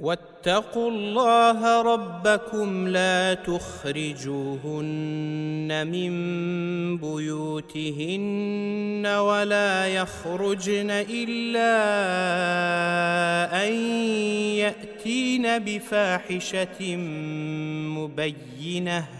واتقوا الله ربكم لا تخرجوهن من بيوتهن ولا يخرجن إلا أن يأتين بفاحشة مبينة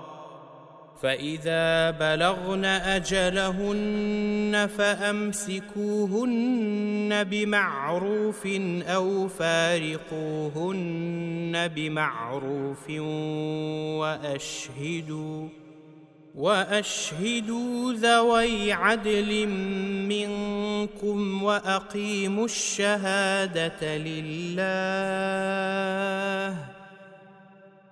فإذا بلغن أجلهن فأمسكوهن بمعروف أو فارقوهن بمعروف وأشهدوا وأشهدوا ذوي عدل منكم وأقيموا الشهادة لله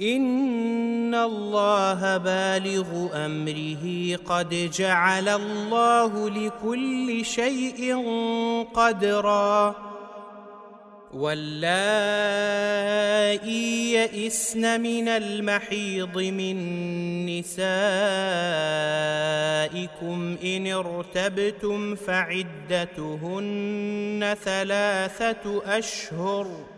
ان الله بالغ امره قد جعل الله لكل شيء قدرا واللائي يئسن من المحيض من نسائكم ان ارتبتم فعدتهن ثلاثة اشهر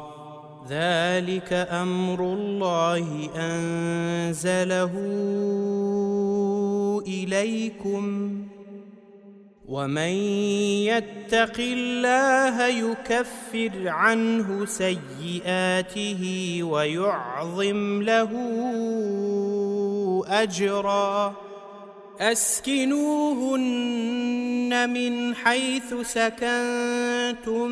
ذلك أمر الله أنزله إليكم ومن يتق الله يكفر عنه سيئاته ويعظم له أجرا. أسكنوهن من حيث سكنتم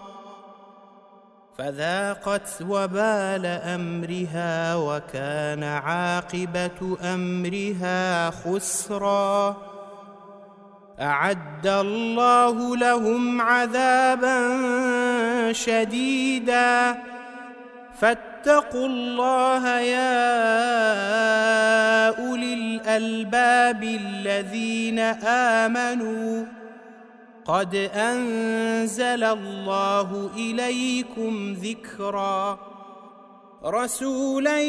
فذاقت وبال أمرها وكان عاقبة أمرها خسرا. أعد الله لهم عذابا شديدا. فاتقوا الله يا أولي الألباب الذين آمنوا. قد أنزل الله إليكم ذكرا. رسولا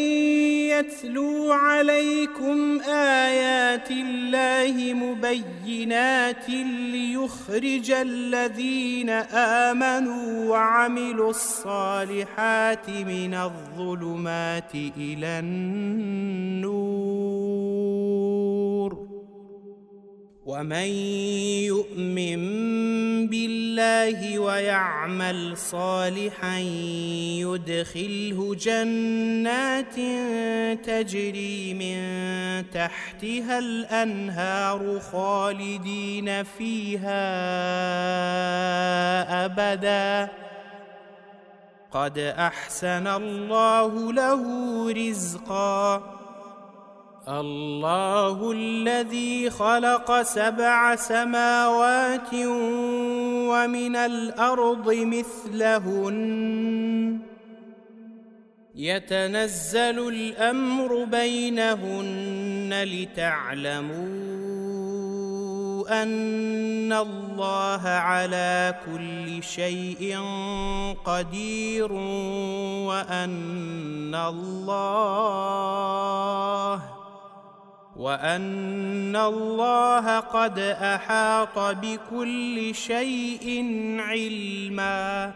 يتلو عليكم آيات الله مبينات ليخرج الذين آمنوا وعملوا الصالحات من الظلمات إلى النور. ومن يؤمن بالله ويعمل صالحا يدخله جنات تجري من تحتها الأنهار خالدين فيها أبدا. قد أحسن الله له رزقا. الله الذي خلق سبع سماوات ومن الأرض مثلهن. يتنزل الأمر بينهن لتعلموا أن الله على كل شيء قدير وأن الله وأن الله قد أحاط بكل شيء علما.